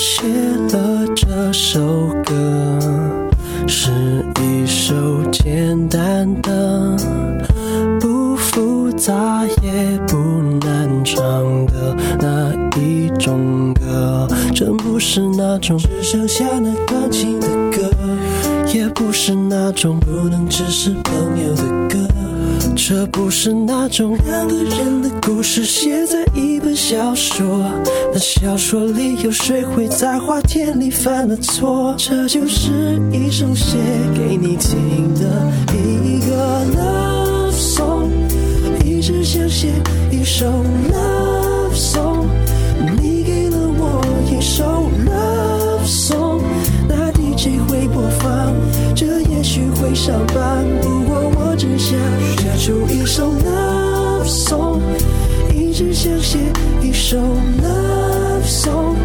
写了这首歌，是一首简单的、不复杂也不难唱的那一种歌，真不是那种只剩下那钢琴的歌，也不是那种不能只是朋友的歌。这不是那种两个人的故事，写在一本小说。那小说里有谁会在花田里犯了错？这就是一首写给你听的一个 love song，一直想写一首 love song。你给了我一首 love song，那 DJ 会播放，这也许会上榜。不过我只想。只想写一首 love song，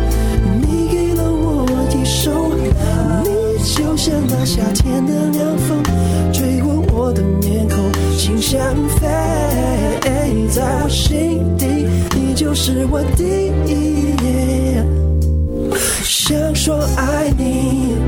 你给了我一首，你就像那夏天的凉风，吹过我的面孔，心像飞，在我心底，你就是我第一，想说爱你。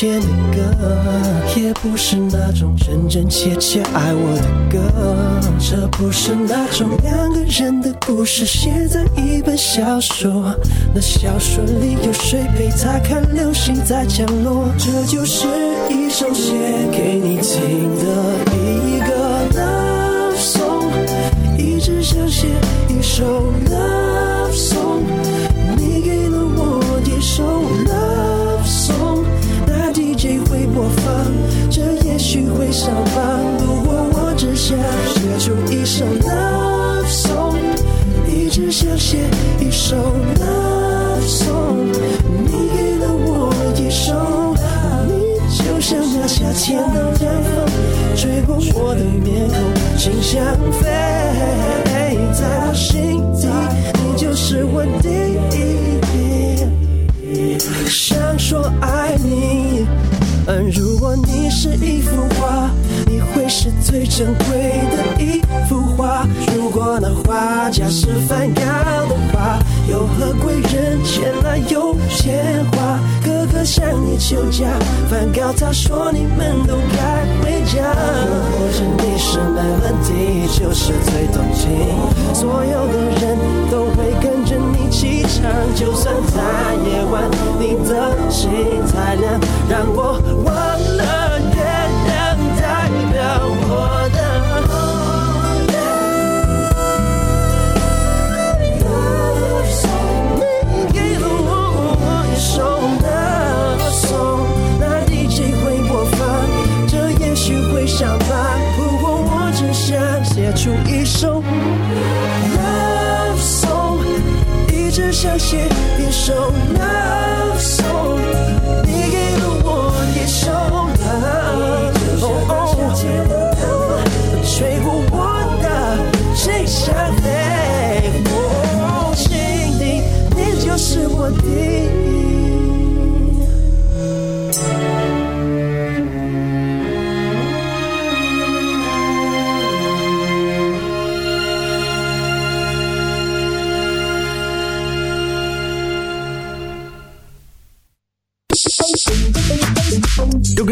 写的歌也不是那种真真切切爱我的歌，这不是那种两个人的故事写在一本小说，那小说里有谁陪他看流星在降落？这就是一首写给你听的一个 love song，一直想写一首 love song。也许会上榜，不过我只想写出一首 love song，一直想写一首 love song。你给了我一首，你就像那夏天的凉风，吹过我的面孔，心像飞在我心。是最珍贵的一幅画。如果那画家是梵高的话，有何贵人前来有钱花，个个向你求嫁。梵高他说你们都该回家。如果你是在了地就是最动听，所有的人都会跟着你起唱，就算在夜晚，你的心太亮，让我忘。出一首 love song，一直想写一首 love song。你给了我一首 l 歌，吹过我的脸颊。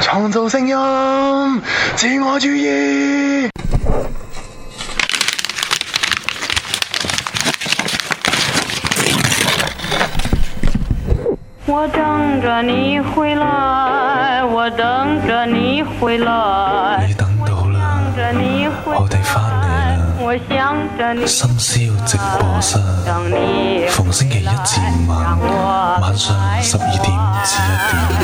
创造声音，自我回来，我等着你回来，我等着你回来。你等到啦，我哋翻嚟啦。心宵直播室，逢星期一至五晚晚上十二点至一点。